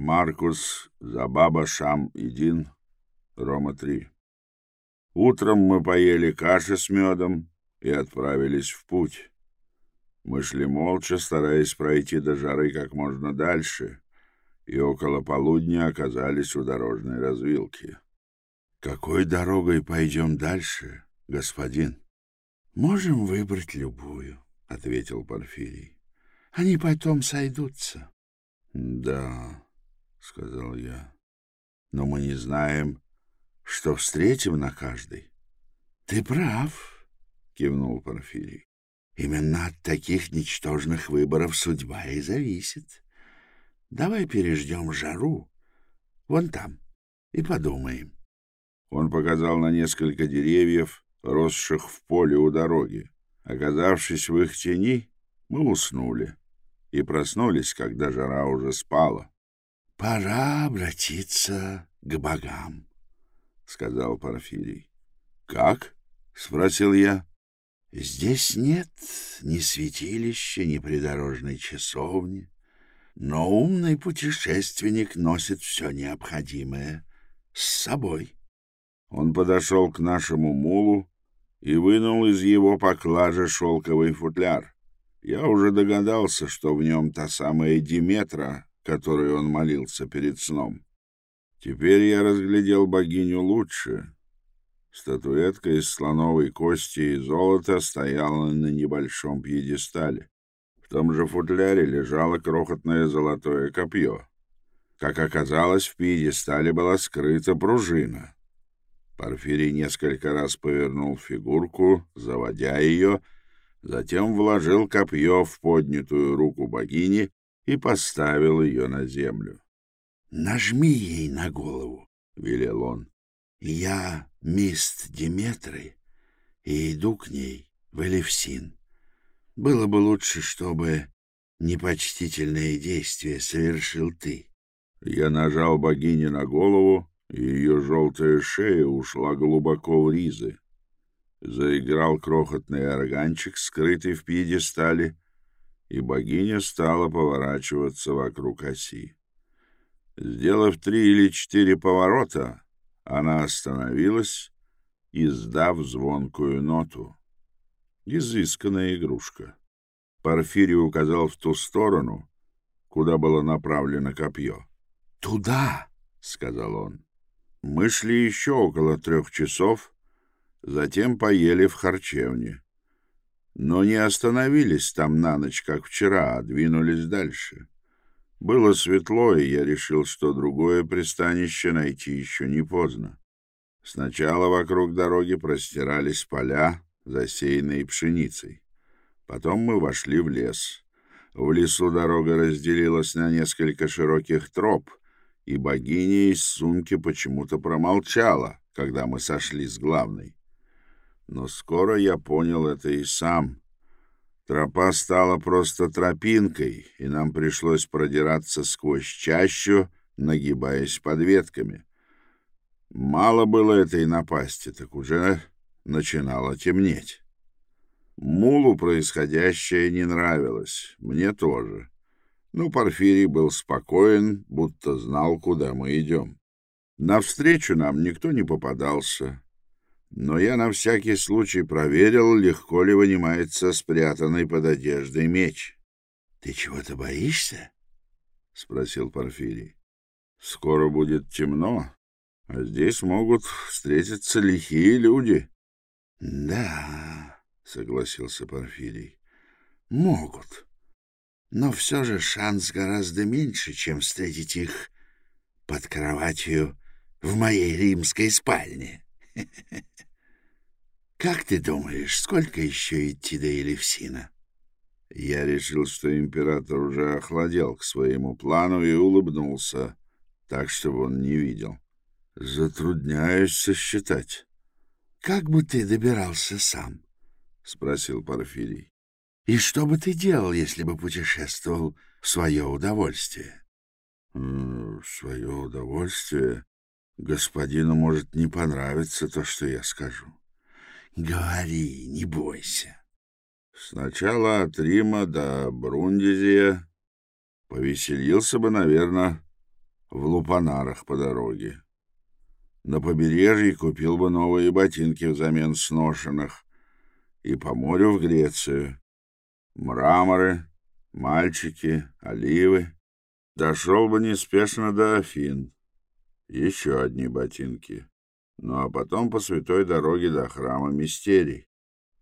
Маркус, Забаба, Шам и Дин, Рома-3. Утром мы поели каши с медом и отправились в путь. Мы шли молча, стараясь пройти до жары как можно дальше, и около полудня оказались у дорожной развилки. «Какой дорогой пойдем дальше, господин?» «Можем выбрать любую», — ответил Порфирий. «Они потом сойдутся». «Да», — сказал я, — «но мы не знаем, что встретим на каждой». «Ты прав», — кивнул Порфирий. «Именно от таких ничтожных выборов судьба и зависит. Давай переждем жару вон там и подумаем». Он показал на несколько деревьев, росших в поле у дороги. Оказавшись в их тени, мы уснули и проснулись, когда жара уже спала. — Пора обратиться к богам, — сказал Порфирий. — Как? — спросил я. — Здесь нет ни святилища, ни придорожной часовни, но умный путешественник носит все необходимое с собой. Он подошел к нашему мулу и вынул из его поклажа шелковый футляр. Я уже догадался, что в нем та самая Диметра, которой он молился перед сном. Теперь я разглядел богиню лучше. Статуэтка из слоновой кости и золота стояла на небольшом пьедестале. В том же футляре лежало крохотное золотое копье. Как оказалось, в пьедестале была скрыта пружина — Порфирий несколько раз повернул фигурку, заводя ее, затем вложил копье в поднятую руку богини и поставил ее на землю. — Нажми ей на голову, — велел он. — Я мист Диметры и иду к ней в Элевсин. Было бы лучше, чтобы непочтительное действие совершил ты. Я нажал богине на голову, ее желтая шея ушла глубоко в ризы. Заиграл крохотный органчик, скрытый в пьедестале, и богиня стала поворачиваться вокруг оси. Сделав три или четыре поворота, она остановилась, издав звонкую ноту. Изысканная игрушка. Порфирий указал в ту сторону, куда было направлено копье. «Туда!» — сказал он. Мы шли еще около трех часов, затем поели в харчевне. Но не остановились там на ночь, как вчера, а двинулись дальше. Было светло, и я решил, что другое пристанище найти еще не поздно. Сначала вокруг дороги простирались поля, засеянные пшеницей. Потом мы вошли в лес. В лесу дорога разделилась на несколько широких троп — и богиня из сумки почему-то промолчала, когда мы сошли с главной. Но скоро я понял это и сам. Тропа стала просто тропинкой, и нам пришлось продираться сквозь чащу, нагибаясь под ветками. Мало было этой напасти, так уже начинало темнеть. Мулу происходящее не нравилось, мне тоже. Но Порфирий был спокоен, будто знал, куда мы идем. Навстречу нам никто не попадался, но я на всякий случай проверил, легко ли вынимается спрятанный под одеждой меч. — Ты чего-то боишься? — спросил Порфирий. — Скоро будет темно, а здесь могут встретиться лихие люди. — Да, — согласился Порфирий, — могут. — но все же шанс гораздо меньше, чем встретить их под кроватью в моей римской спальне. Как ты думаешь, сколько еще идти до Елевсина? Я решил, что император уже охладел к своему плану и улыбнулся, так, чтобы он не видел. Затрудняюсь сосчитать. — Как бы ты добирался сам? — спросил Порфирий. И что бы ты делал, если бы путешествовал в свое удовольствие? — В свое удовольствие господину может не понравиться то, что я скажу. — Говори, не бойся. Сначала от Рима до Брундизия повеселился бы, наверное, в Лупанарах по дороге. На побережье купил бы новые ботинки взамен сношенных и по морю в Грецию. Мраморы, мальчики, оливы. Дошел бы неспешно до Афин. Еще одни ботинки. Ну а потом по святой дороге до храма Мистерий.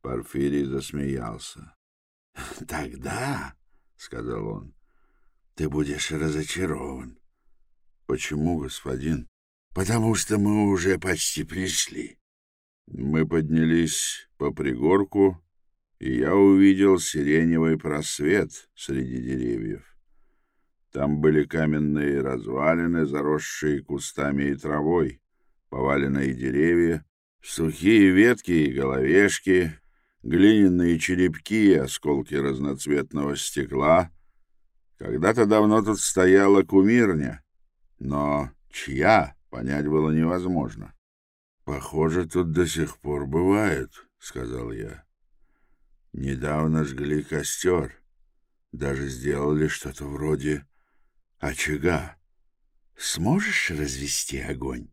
Порфирий засмеялся. — Тогда, — сказал он, — ты будешь разочарован. — Почему, господин? — Потому что мы уже почти пришли. Мы поднялись по пригорку, и я увидел сиреневый просвет среди деревьев. Там были каменные развалины, заросшие кустами и травой, поваленные деревья, сухие ветки и головешки, глиняные черепки и осколки разноцветного стекла. Когда-то давно тут стояла кумирня, но чья, понять было невозможно. «Похоже, тут до сих пор бывает», — сказал я. «Недавно жгли костер, даже сделали что-то вроде очага. Сможешь развести огонь?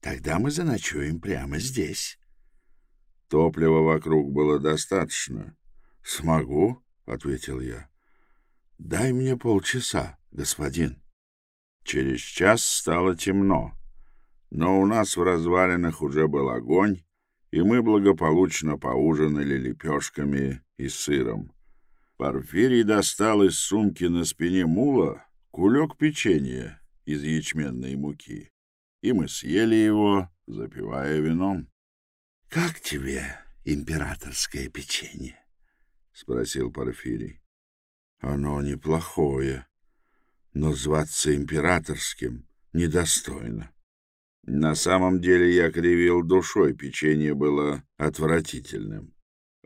Тогда мы заночуем прямо здесь». Топлива вокруг было достаточно. «Смогу», — ответил я. «Дай мне полчаса, господин». Через час стало темно, но у нас в развалинах уже был огонь, и мы благополучно поужинали лепешками и сыром. Порфирий достал из сумки на спине мула кулек печенья из ячменной муки, и мы съели его, запивая вином. — Как тебе императорское печенье? — спросил Порфирий. — Оно неплохое, но зваться императорским недостойно. На самом деле я кривил душой, печенье было отвратительным.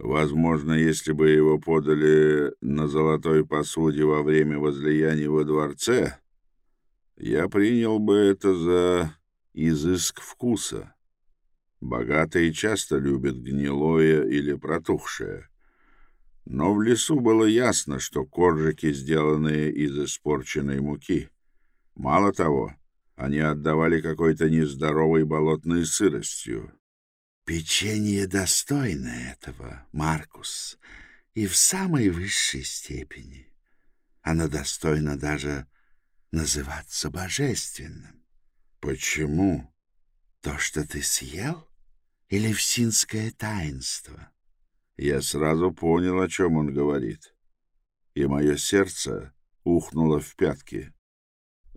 Возможно, если бы его подали на золотой посуде во время возлияния во дворце, я принял бы это за изыск вкуса. Богатые часто любят гнилое или протухшее. Но в лесу было ясно, что коржики сделаны из испорченной муки. Мало того, они отдавали какой-то нездоровой болотной сыростью. «Печенье достойно этого, Маркус, и в самой высшей степени. Оно достойно даже называться божественным. Почему? То, что ты съел, или всинское таинство? Я сразу понял, о чем он говорит, и мое сердце ухнуло в пятки.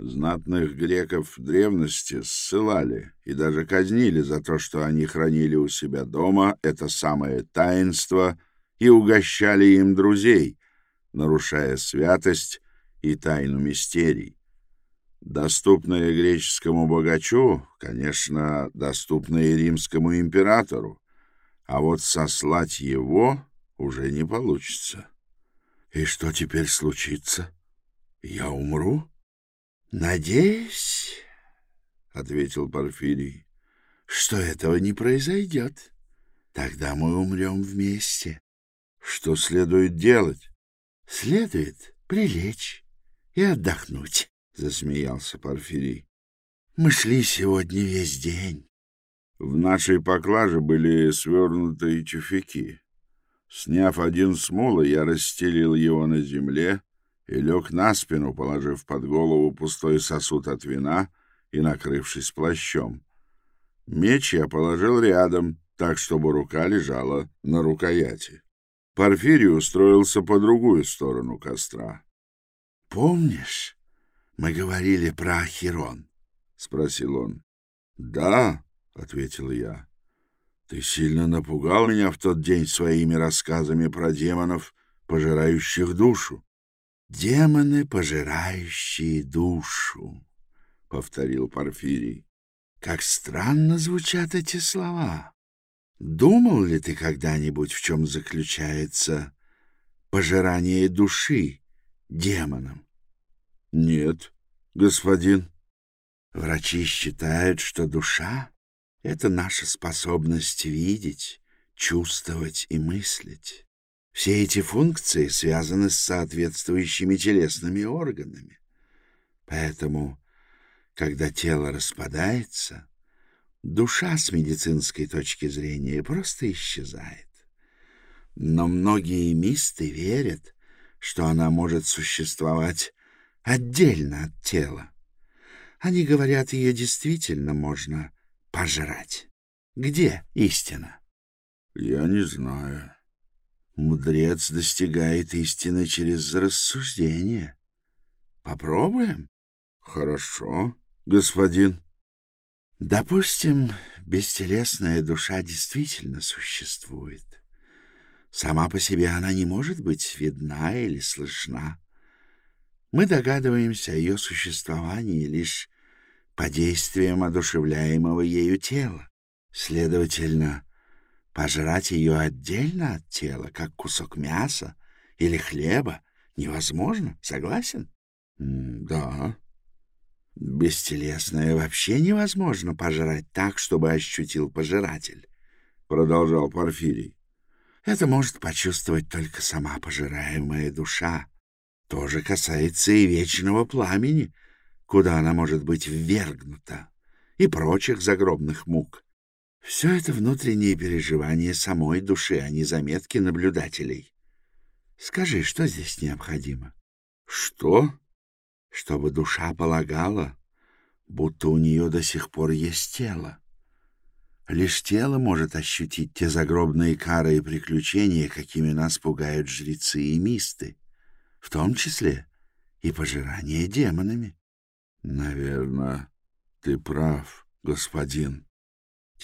Знатных греков древности ссылали и даже казнили за то, что они хранили у себя дома это самое таинство и угощали им друзей, нарушая святость и тайну мистерий. Доступное греческому богачу, конечно, доступное римскому императору, а вот сослать его уже не получится. И что теперь случится? Я умру? Надеюсь, — ответил Порфирий, — что этого не произойдет. Тогда мы умрем вместе. Что следует делать? Следует прилечь и отдохнуть. — засмеялся Порфирий. — Мы шли сегодня весь день. В нашей поклаже были свернутые чуфяки. Сняв один с мула, я расстелил его на земле и лег на спину, положив под голову пустой сосуд от вина и накрывшись плащом. Меч я положил рядом, так, чтобы рука лежала на рукояти. Порфирий устроился по другую сторону костра. — Помнишь, мы говорили про Ахирон? — спросил он. — Да, — ответил я. — Ты сильно напугал меня в тот день своими рассказами про демонов, пожирающих душу. — Демоны, пожирающие душу, — повторил Порфирий. — Как странно звучат эти слова. Думал ли ты когда-нибудь, в чем заключается пожирание души демоном? Нет, господин. Врачи считают, что душа — это наша способность видеть, чувствовать и мыслить. Все эти функции связаны с соответствующими телесными органами. Поэтому Когда тело распадается, душа с медицинской точки зрения просто исчезает. Но многие мисты верят, что она может существовать отдельно от тела. Они говорят, ее действительно можно пожрать. Где истина? Я не знаю. Мудрец достигает истины через рассуждение. Попробуем? Хорошо, господин. Допустим, бестелесная душа действительно существует. Сама по себе она не может быть видна или слышна. Мы догадываемся о ее существовании лишь по действиям одушевляемого ею тела. Следовательно, пожрать ее отдельно от тела, как кусок мяса или хлеба, невозможно. Согласен? — Да. Бестелесное вообще невозможно пожрать так, чтобы ощутил пожиратель, — продолжал Порфирий. Это может почувствовать только сама пожираемая душа. То же касается и вечного пламени, куда она может быть ввергнута, и прочих загробных мук. Все это внутренние переживания самой души, а не заметки наблюдателей. Скажи, что здесь необходимо? — Что? — Чтобы душа полагала, будто у нее до сих пор есть тело. Лишь тело может ощутить те загробные кары и приключения, какими нас пугают жрецы и мисты, в том числе и пожирание демонами. — Наверное, ты прав, господин.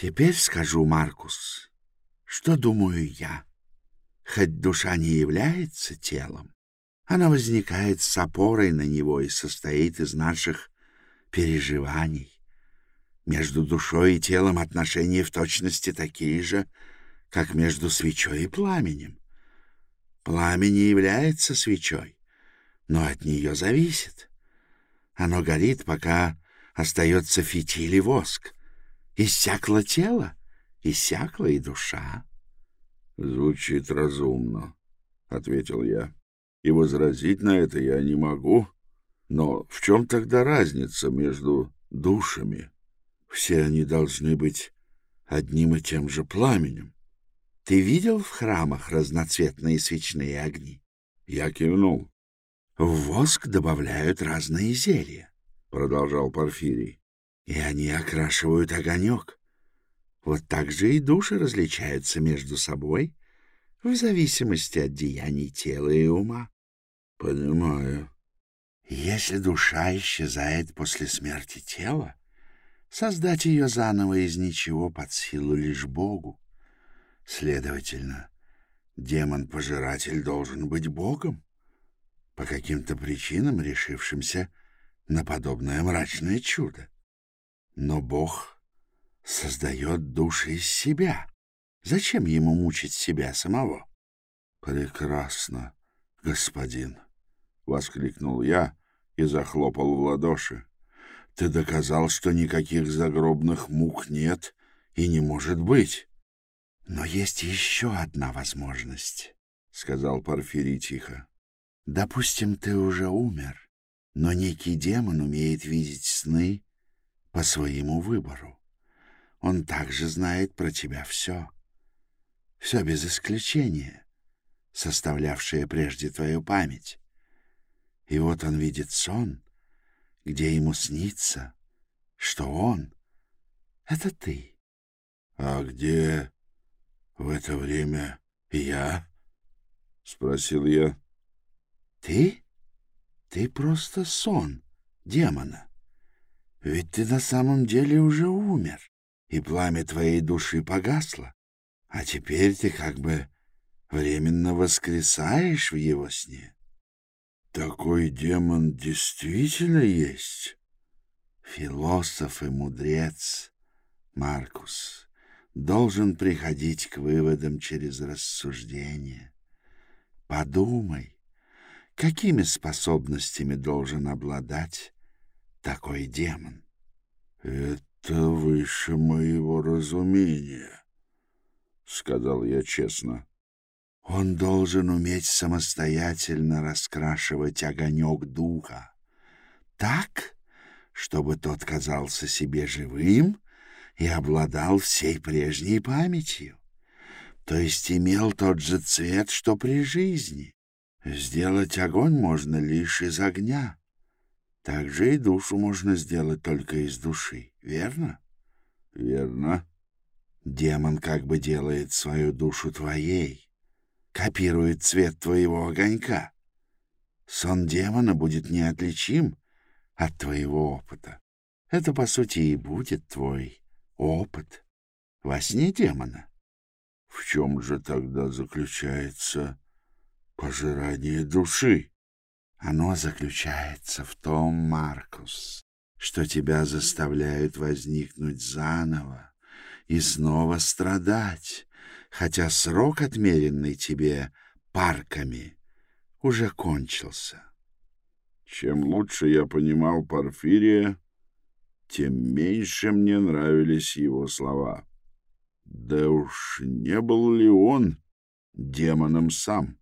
Теперь скажу, Маркус, что думаю я. Хоть душа не является телом, она возникает с опорой на него и состоит из наших переживаний, между душой и телом отношения в точности такие же, как между свечой и пламенем. Пламя не является свечой, но от нее зависит. Оно горит, пока остается фитиль и воск. Иссякло тело, иссякла и душа. — Звучит разумно, — ответил я. — И возразить на это я не могу. Но в чем тогда разница между душами? — все они должны быть одним и тем же пламенем. Ты видел в храмах разноцветные свечные огни? Я кивнул. В воск добавляют разные зелья, — продолжал Порфирий, — и они окрашивают огонек. Вот так же и души различаются между собой в зависимости от деяний тела и ума. — Понимаю. Если душа исчезает после смерти тела, Создать ее заново из ничего под силу лишь Богу. Следовательно, демон-пожиратель должен быть Богом, по каким-то причинам решившимся на подобное мрачное чудо. Но Бог создает души из себя. Зачем ему мучить себя самого? — Прекрасно, господин! — воскликнул я и захлопал в ладоши. Ты доказал, что никаких загробных мук нет и не может быть. — Но есть еще одна возможность, — сказал Порфирий тихо. — Допустим, ты уже умер, но некий демон умеет видеть сны по своему выбору. Он также знает про тебя все. Все без исключения, составлявшее прежде твою память. И вот он видит сон — где ему снится, что он — это ты. — А где в это время я? — спросил я. — Ты? Ты просто сон демона. Ведь ты на самом деле уже умер, и пламя твоей души погасло. А теперь ты как бы временно воскресаешь в его сне. Такой демон действительно есть? Философ и мудрец Маркус должен приходить к выводам через рассуждение. Подумай, какими способностями должен обладать такой демон? — Это выше моего разумения, — сказал я честно. Он должен уметь самостоятельно раскрашивать огонек духа так, чтобы тот казался себе живым и обладал всей прежней памятью, то есть имел тот же цвет, что при жизни. Сделать огонь можно лишь из огня. Так же и душу можно сделать только из души, верно? — Верно. Демон как бы делает свою душу твоей, копирует цвет твоего огонька. Сон демона будет неотличим от твоего опыта. Это, по сути, и будет твой опыт во сне демона. В чем же тогда заключается пожирание души? Оно заключается в том, Маркус, что тебя заставляют возникнуть заново и снова страдать, хотя срок, отмеренный тебе парками, уже кончился. Чем лучше я понимал Порфирия, тем меньше мне нравились его слова. Да уж не был ли он демоном сам?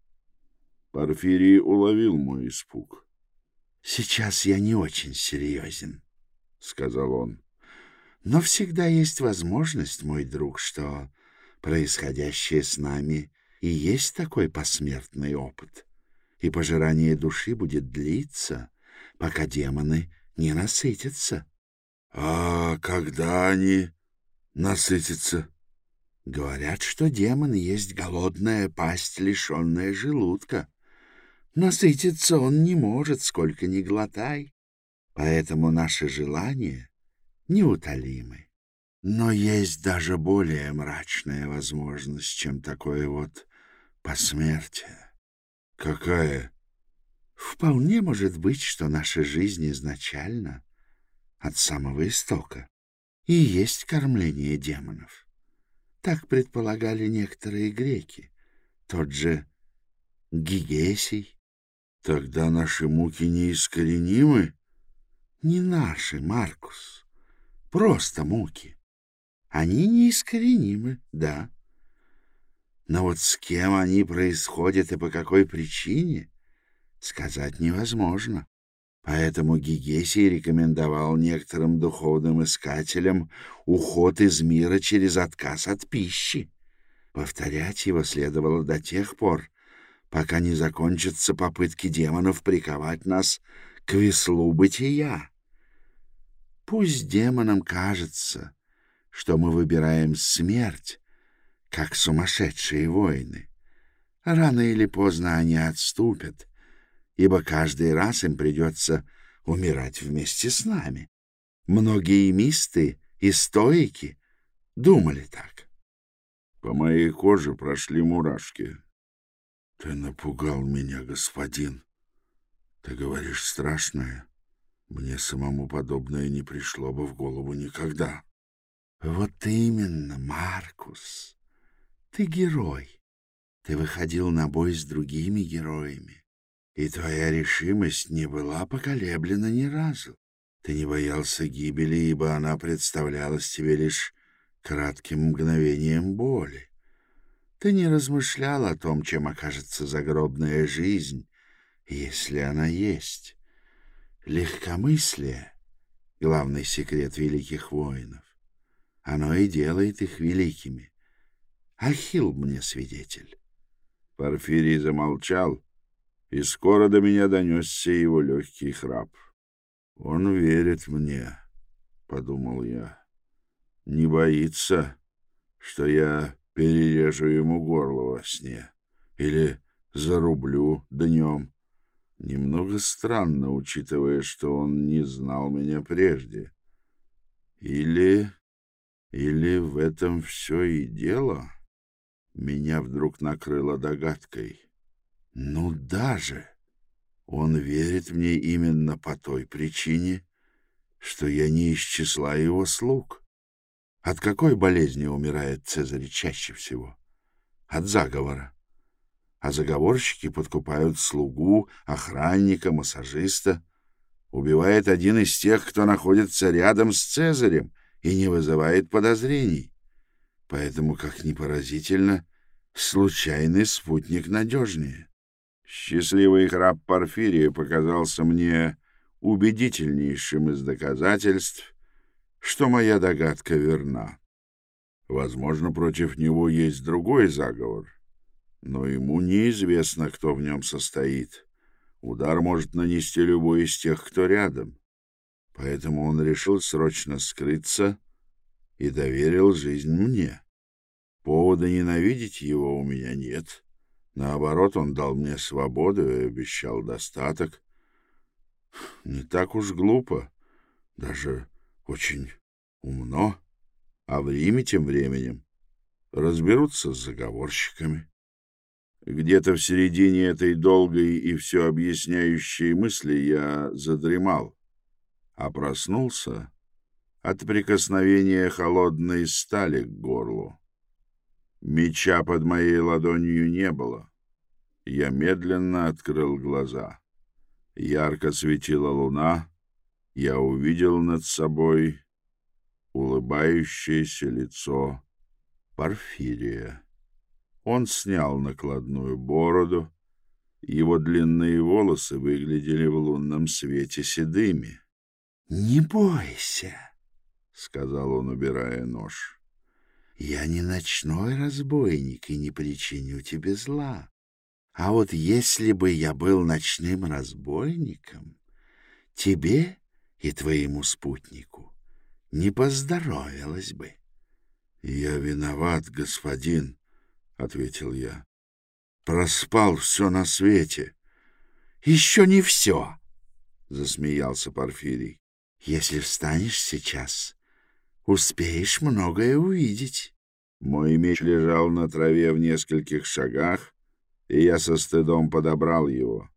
Порфирий уловил мой испуг. — Сейчас я не очень серьезен, — сказал он. — Но всегда есть возможность, мой друг, что происходящее с нами и есть такой посмертный опыт и пожирание души будет длиться, пока демоны не насытятся. — А когда они насытятся? — Говорят, что демон есть голодная пасть, лишенная желудка. Насытиться он не может, сколько ни глотай, поэтому наши желания неутолимы. Но есть даже более мрачная возможность, чем такое вот посмертие. Какая? Вполне может быть, что наша жизнь изначально, от самого истока, и есть кормление демонов. Так предполагали некоторые греки, тот же Гигесий. Тогда наши муки неискоренимы? Не наши, Маркус, просто муки. Они неискоренимы, да. Но вот с кем они происходят и по какой причине, сказать невозможно. Поэтому Гигесий рекомендовал некоторым духовным искателям уход из мира через отказ от пищи. Повторять его следовало до тех пор, пока не закончатся попытки демонов приковать нас к веслу бытия. Пусть демонам кажется, что мы выбираем смерть, как сумасшедшие воины. Рано или поздно они отступят, ибо каждый раз им придется умирать вместе с нами. Многие мисты и стоики думали так. По моей коже прошли мурашки. — Ты напугал меня, господин. Ты говоришь страшное. Мне самому подобное не пришло бы в голову никогда. — Вот именно, Маркус. Ты герой. Ты выходил на бой с другими героями, и твоя решимость не была поколеблена ни разу. Ты не боялся гибели, ибо она представлялась тебе лишь кратким мгновением боли. Ты не размышлял о том, чем окажется загробная жизнь, если она есть. Легкомыслие — главный секрет великих воинов. Оно и делает их великими. Ахилл мне свидетель. Порфирий замолчал, и скоро до меня донесся его легкий храп. «Он верит мне», — подумал я. «Не боится, что я перережу ему горло во сне или зарублю днем. Немного странно, учитывая, что он не знал меня прежде. Или... или в этом все и дело?» Меня вдруг накрыло догадкой. Ну даже он верит мне именно по той причине, что я не из числа его слуг. От какой болезни умирает Цезарь чаще всего? От заговора. А заговорщики подкупают слугу, охранника, массажиста. Убивает один из тех, кто находится рядом с Цезарем и не вызывает подозрений. Поэтому, как ни поразительно, случайный спутник надежнее. Счастливый храп Порфирия показался мне убедительнейшим из доказательств, что моя догадка верна. Возможно, против него есть другой заговор, но ему неизвестно, кто в нем состоит. Удар может нанести любой из тех, кто рядом. Поэтому он решил срочно скрыться и доверил жизнь мне. Повода ненавидеть его у меня нет. Наоборот, он дал мне свободу и обещал достаток. Не так уж глупо, даже очень умно. А в Риме тем временем разберутся с заговорщиками. Где-то в середине этой долгой и все объясняющей мысли я задремал, а проснулся от прикосновения холодной стали к горлу. Меча под моей ладонью не было. Я медленно открыл глаза. Ярко светила луна. Я увидел над собой улыбающееся лицо Порфирия. Он снял накладную бороду, его длинные волосы выглядели в лунном свете седыми. — Не бойся, — сказал он, убирая нож. — Я не ночной разбойник и не причиню тебе зла. А вот если бы я был ночным разбойником, тебе и твоему спутнику не поздоровилось бы. — Я виноват, господин, — ответил я. — Проспал все на свете. — Еще не все, — засмеялся Порфирий. — Если встанешь сейчас, успеешь многое увидеть. Мой меч лежал на траве в нескольких шагах, и я со стыдом подобрал его.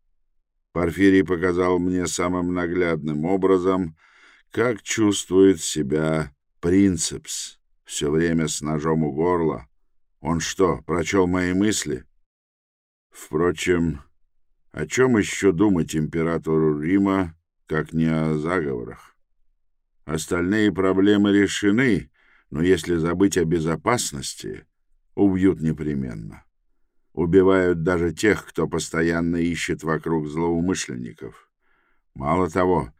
Порфирий показал мне самым наглядным образом — как чувствует себя принцепс все время с ножом у горла? Он что, прочел мои мысли? Впрочем, о чем еще думать императору Рима, как не о заговорах? Остальные проблемы решены, но если забыть о безопасности, убьют непременно. Убивают даже тех, кто постоянно ищет вокруг злоумышленников. Мало того,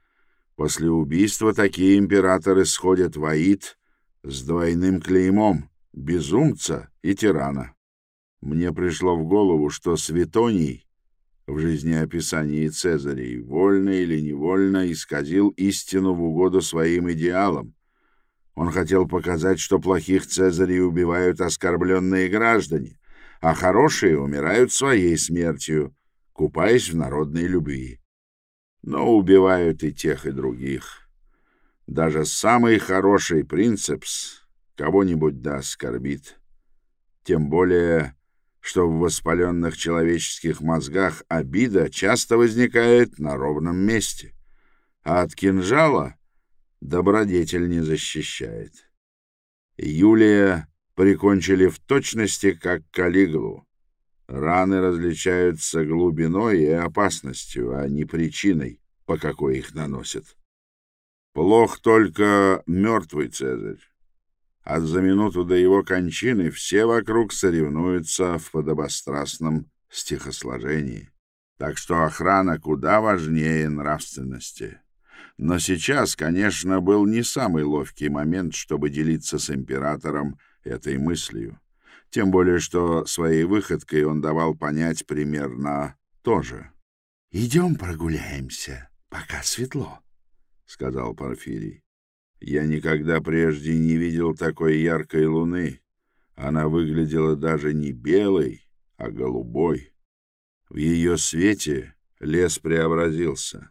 После убийства такие императоры сходят в Аид с двойным клеймом — безумца и тирана. Мне пришло в голову, что Светоний в жизнеописании Цезарей вольно или невольно исказил истину в угоду своим идеалам. Он хотел показать, что плохих Цезарей убивают оскорбленные граждане, а хорошие умирают своей смертью, купаясь в народной любви но убивают и тех, и других. Даже самый хороший принцепс кого-нибудь да оскорбит. Тем более, что в воспаленных человеческих мозгах обида часто возникает на ровном месте, а от кинжала добродетель не защищает. Юлия прикончили в точности, как Калиглу. Раны различаются глубиной и опасностью, а не причиной, по какой их наносят. Плох только мертвый Цезарь. А за минуту до его кончины все вокруг соревнуются в подобострастном стихосложении. Так что охрана куда важнее нравственности. Но сейчас, конечно, был не самый ловкий момент, чтобы делиться с императором этой мыслью. Тем более, что своей выходкой он давал понять примерно то же. — Идем прогуляемся, пока светло, — сказал Порфирий. Я никогда прежде не видел такой яркой луны. Она выглядела даже не белой, а голубой. В ее свете лес преобразился.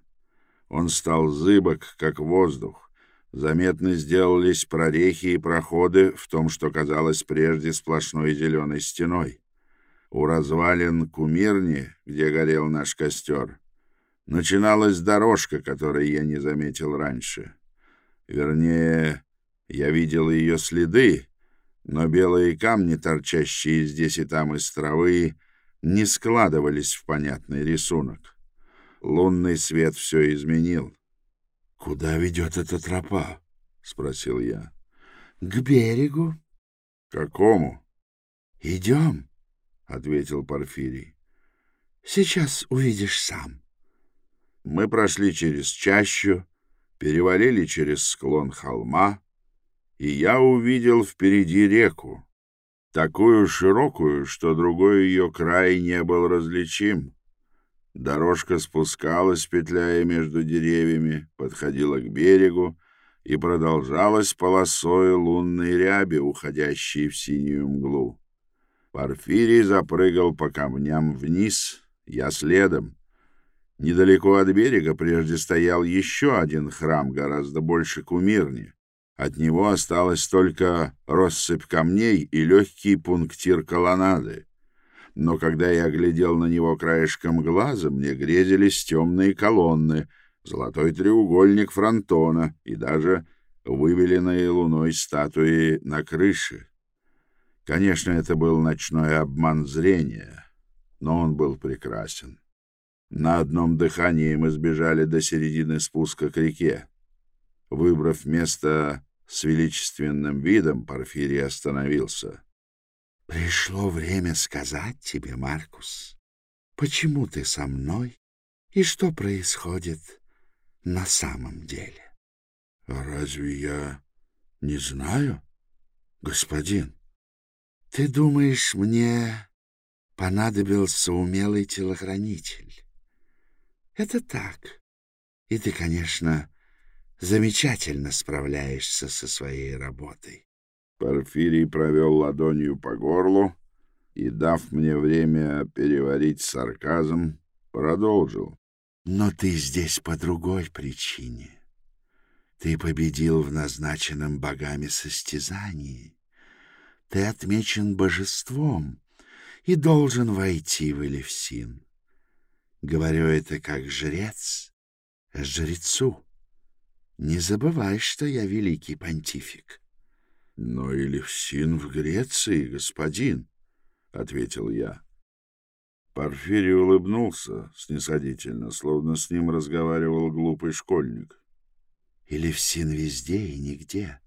Он стал зыбок, как воздух, Заметны сделались прорехи и проходы в том, что казалось прежде сплошной зеленой стеной. У развалин кумирни, где горел наш костер, начиналась дорожка, которой я не заметил раньше. Вернее, я видел ее следы, но белые камни, торчащие здесь и там из травы, не складывались в понятный рисунок. Лунный свет все изменил. «Куда ведет эта тропа?» — спросил я. «К берегу». «Какому?» «Идем», — ответил Порфирий. «Сейчас увидишь сам». Мы прошли через чащу, перевалили через склон холма, и я увидел впереди реку, такую широкую, что другой ее край не был различим. Дорожка спускалась, петляя между деревьями, подходила к берегу и продолжалась полосой лунной ряби, уходящей в синюю мглу. Порфирий запрыгал по камням вниз, я следом. Недалеко от берега прежде стоял еще один храм, гораздо больше кумирни. От него осталась только россыпь камней и легкий пунктир колоннады. Но когда я глядел на него краешком глаза, мне грезились темные колонны, золотой треугольник фронтона и даже вывеленные луной статуи на крыше. Конечно, это был ночной обман зрения, но он был прекрасен. На одном дыхании мы сбежали до середины спуска к реке. Выбрав место с величественным видом Порфирий остановился. «Пришло время сказать тебе, Маркус, почему ты со мной и что происходит на самом деле?» «Разве я не знаю, господин?» «Ты думаешь, мне понадобился умелый телохранитель?» «Это так. И ты, конечно, замечательно справляешься со своей работой. Порфирий провел ладонью по горлу и, дав мне время переварить сарказм, продолжил. Но ты здесь по другой причине. Ты победил в назначенном богами состязании. Ты отмечен божеством и должен войти в Элевсин. Говорю это как жрец, жрецу. Не забывай, что я великий понтифик. — Но Элевсин в Греции, господин, — ответил я. Порфирий улыбнулся снисходительно, словно с ним разговаривал глупый школьник. — Элевсин везде и нигде.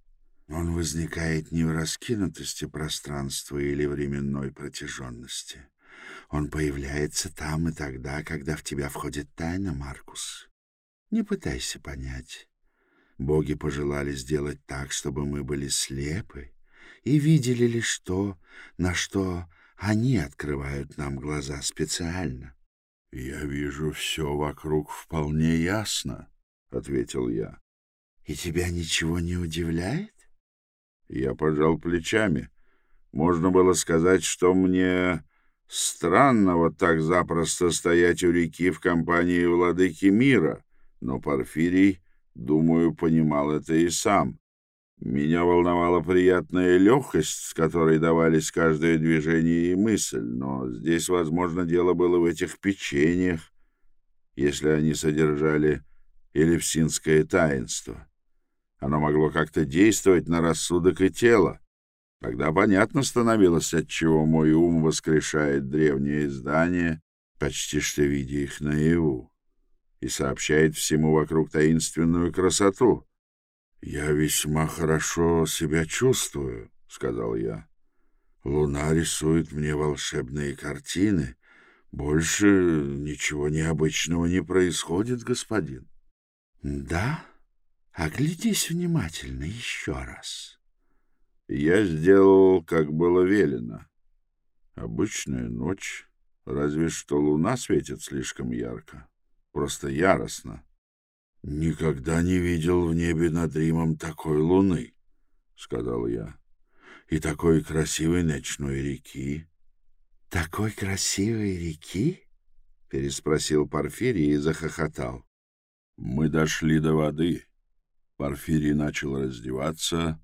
Он возникает не в раскинутости пространства или временной протяженности. Он появляется там и тогда, когда в тебя входит тайна, Маркус. Не пытайся понять. Боги пожелали сделать так, чтобы мы были слепы и видели лишь то, на что они открывают нам глаза специально. — Я вижу все вокруг вполне ясно, — ответил я. — И тебя ничего не удивляет? Я пожал плечами. Можно было сказать, что мне странно вот так запросто стоять у реки в компании владыки мира, но Порфирий Думаю, понимал это и сам. Меня волновала приятная легкость, с которой давались каждое движение и мысль, но здесь, возможно, дело было в этих печеньях, если они содержали элевсинское таинство. Оно могло как-то действовать на рассудок и тело. Тогда понятно становилось, отчего мой ум воскрешает древние здания, почти что видя их наяву и сообщает всему вокруг таинственную красоту. «Я весьма хорошо себя чувствую», — сказал я. «Луна рисует мне волшебные картины. Больше ничего необычного не происходит, господин». «Да? Оглядись внимательно еще раз». Я сделал, как было велено. Обычная ночь, разве что луна светит слишком ярко просто яростно. — Никогда не видел в небе над Римом такой луны, — сказал я, — и такой красивой ночной реки. — Такой красивой реки? — переспросил Порфирий и захохотал. Мы дошли до воды. Порфирий начал раздеваться,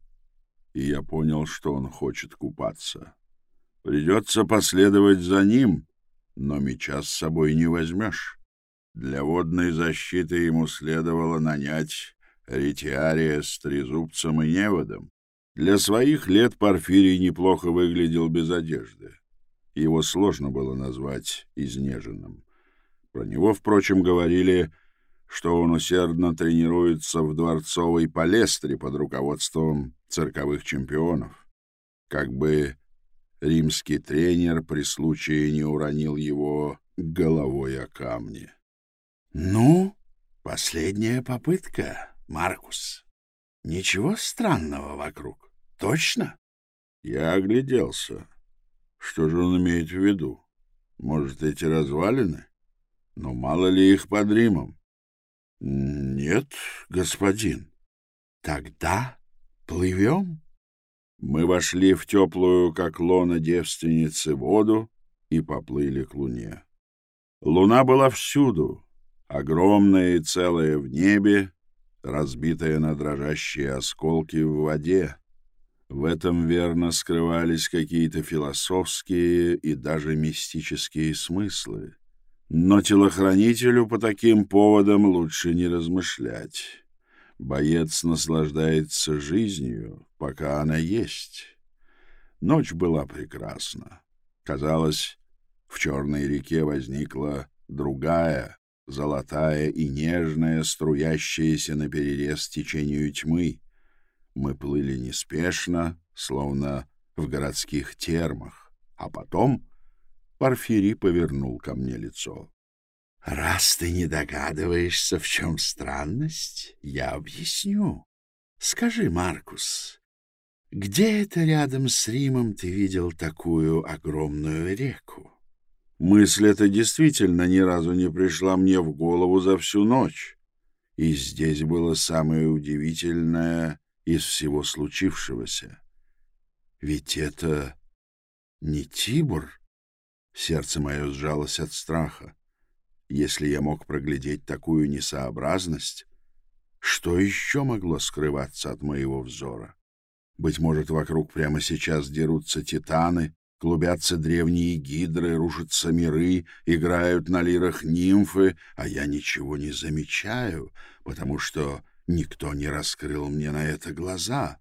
и я понял, что он хочет купаться. Придется последовать за ним, но меча с собой не возьмешь. Для водной защиты ему следовало нанять ретиария с трезубцем и неводом. Для своих лет Порфирий неплохо выглядел без одежды. Его сложно было назвать изнеженным. Про него, впрочем, говорили, что он усердно тренируется в дворцовой палестре под руководством цирковых чемпионов. Как бы римский тренер при случае не уронил его головой о камни. «Ну?» Последняя попытка, Маркус. Ничего странного вокруг. Точно? Я огляделся. Что же он имеет в виду? Может, эти развалины? Но мало ли их под Римом? Нет, господин. Тогда плывем? Мы вошли в теплую, как лона девственницы, воду и поплыли к луне. Луна была всюду, огромная и целая в небе, разбитая на дрожащие осколки в воде. В этом верно скрывались какие-то философские и даже мистические смыслы. Но телохранителю по таким поводам лучше не размышлять. Боец наслаждается жизнью, пока она есть. Ночь была прекрасна. Казалось, в черной реке возникла другая, золотая и нежная, струящаяся на перерез течению тьмы. Мы плыли неспешно, словно в городских термах, а потом Порфирий повернул ко мне лицо. Раз ты не догадываешься, в чем странность, я объясню. Скажи, Маркус, где это рядом с Римом ты видел такую огромную реку? Мысль эта действительно ни разу не пришла мне в голову за всю ночь. И здесь было самое удивительное из всего случившегося. Ведь это не Тибр. Сердце мое сжалось от страха. Если я мог проглядеть такую несообразность, что еще могло скрываться от моего взора? Быть может, вокруг прямо сейчас дерутся титаны, клубятся древние гидры, рушатся миры, играют на лирах нимфы, а я ничего не замечаю, потому что никто не раскрыл мне на это глаза.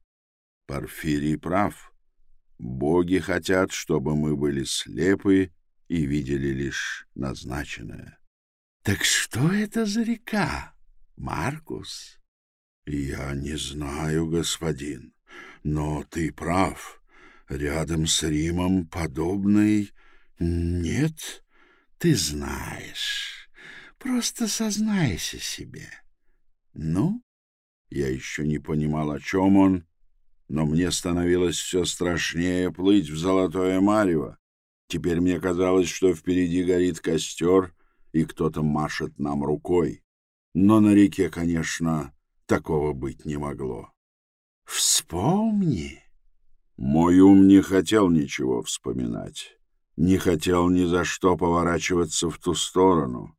Порфирий прав. Боги хотят, чтобы мы были слепы и видели лишь назначенное. Так что это за река, Маркус? Я не знаю, господин, но ты прав. Рядом с Римом подобный нет. Ты знаешь. Просто сознайся себе. Ну? Я еще не понимал, о чем он, но мне становилось все страшнее плыть в золотое марево. Теперь мне казалось, что впереди горит костер, и кто-то машет нам рукой. Но на реке, конечно, такого быть не могло. Вспомни. Мой ум не хотел ничего вспоминать, не хотел ни за что поворачиваться в ту сторону,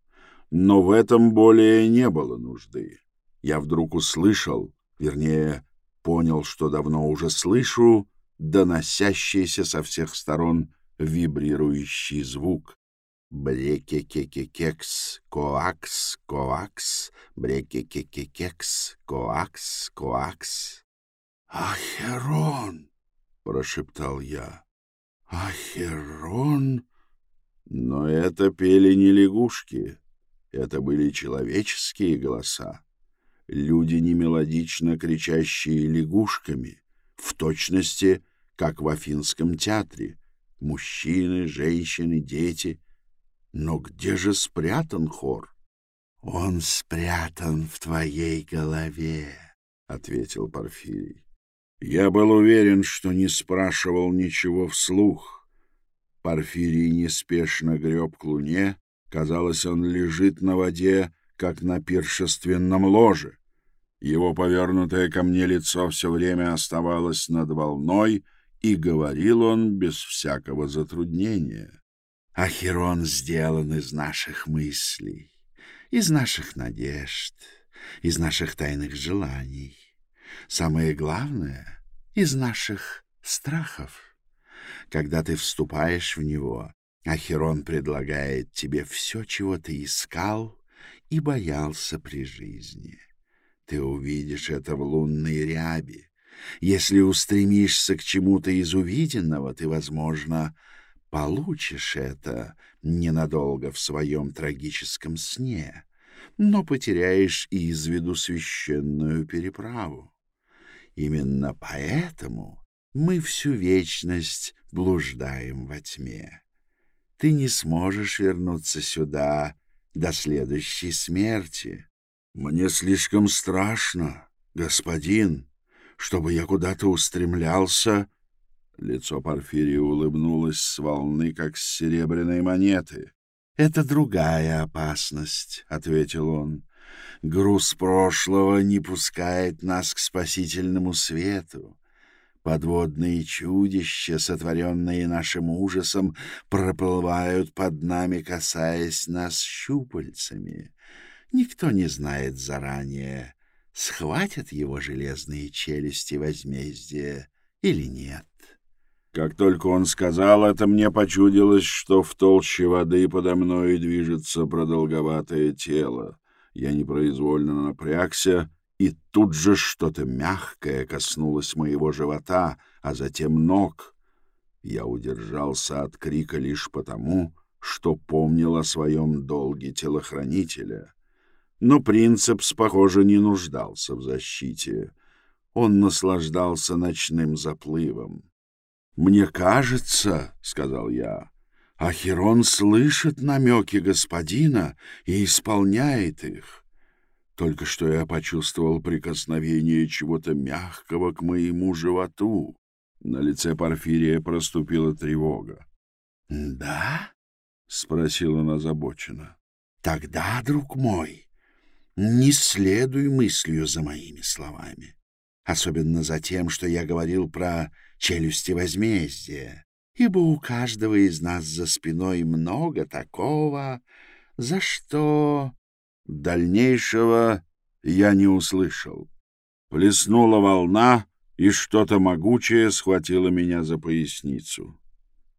но в этом более не было нужды. Я вдруг услышал, вернее, понял, что давно уже слышу, доносящийся со всех сторон вибрирующий звук, Бреке-ке-ке-кекс, коакс, коакс, бреке-ке-ке-кекс, коакс, коакс. «Ахерон!» — прошептал я. «Ахерон!» Но это пели не лягушки, это были человеческие голоса. Люди, немелодично кричащие лягушками, в точности, как в Афинском театре. Мужчины, женщины, дети — но где же спрятан хор? — Он спрятан в твоей голове, — ответил Порфирий. Я был уверен, что не спрашивал ничего вслух. Порфирий неспешно греб к луне. Казалось, он лежит на воде, как на пиршественном ложе. Его повернутое ко мне лицо все время оставалось над волной, и говорил он без всякого затруднения. Ахерон сделан из наших мыслей, из наших надежд, из наших тайных желаний. Самое главное — из наших страхов. Когда ты вступаешь в него, Ахерон предлагает тебе все, чего ты искал и боялся при жизни. Ты увидишь это в лунной ряби. Если устремишься к чему-то из увиденного, ты, возможно, получишь это ненадолго в своем трагическом сне, но потеряешь из виду священную переправу. Именно поэтому мы всю вечность блуждаем во тьме. Ты не сможешь вернуться сюда до следующей смерти. Мне слишком страшно, господин, чтобы я куда-то устремлялся. Лицо Порфирия улыбнулось с волны, как с серебряной монеты. «Это другая опасность», — ответил он. «Груз прошлого не пускает нас к спасительному свету. Подводные чудища, сотворенные нашим ужасом, проплывают под нами, касаясь нас щупальцами. Никто не знает заранее, схватят его железные челюсти возмездия или нет. Как только он сказал это, мне почудилось, что в толще воды подо мной движется продолговатое тело. Я непроизвольно напрягся и тут же что-то мягкое коснулось моего живота, а затем ног. Я удержался от крика лишь потому, что помнил о своем долге телохранителя. Но принцепс, похоже, не нуждался в защите. Он наслаждался ночным заплывом. «Мне кажется, — сказал я, — Ахерон слышит намеки господина и исполняет их. Только что я почувствовал прикосновение чего-то мягкого к моему животу. На лице Порфирия проступила тревога. — Да? — спросил он озабоченно. — Тогда, друг мой, не следуй мыслью за моими словами. Особенно за тем, что я говорил про челюсти возмездия, ибо у каждого из нас за спиной много такого, за что... Дальнейшего я не услышал. Плеснула волна, и что-то могучее схватило меня за поясницу.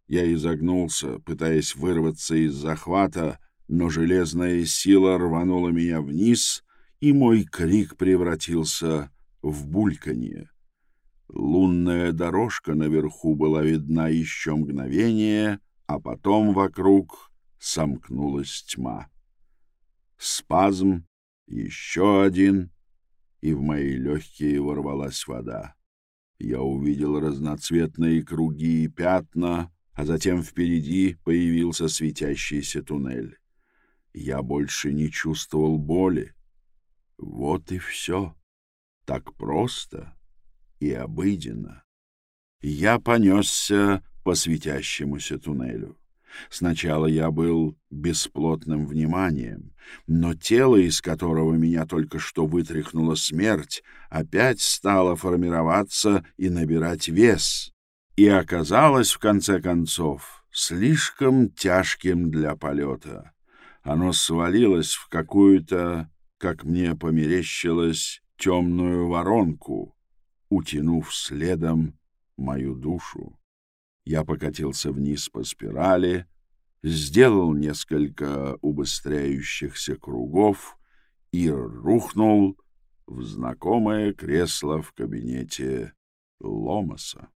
Я изогнулся, пытаясь вырваться из захвата, но железная сила рванула меня вниз, и мой крик превратился в бульканье. Лунная дорожка наверху была видна еще мгновение, а потом вокруг сомкнулась тьма спазм, еще один, и в мои легкие ворвалась вода. Я увидел разноцветные круги и пятна, а затем впереди появился светящийся туннель. Я больше не чувствовал боли. Вот и все. Так просто и обыденно. Я понесся по светящемуся туннелю. Сначала я был бесплотным вниманием, но тело, из которого меня только что вытряхнула смерть, опять стало формироваться и набирать вес, и оказалось, в конце концов, слишком тяжким для полета. Оно свалилось в какую-то, как мне померещилось, темную воронку, утянув следом мою душу. Я покатился вниз по спирали, сделал несколько убыстряющихся кругов и рухнул в знакомое кресло в кабинете Ломаса.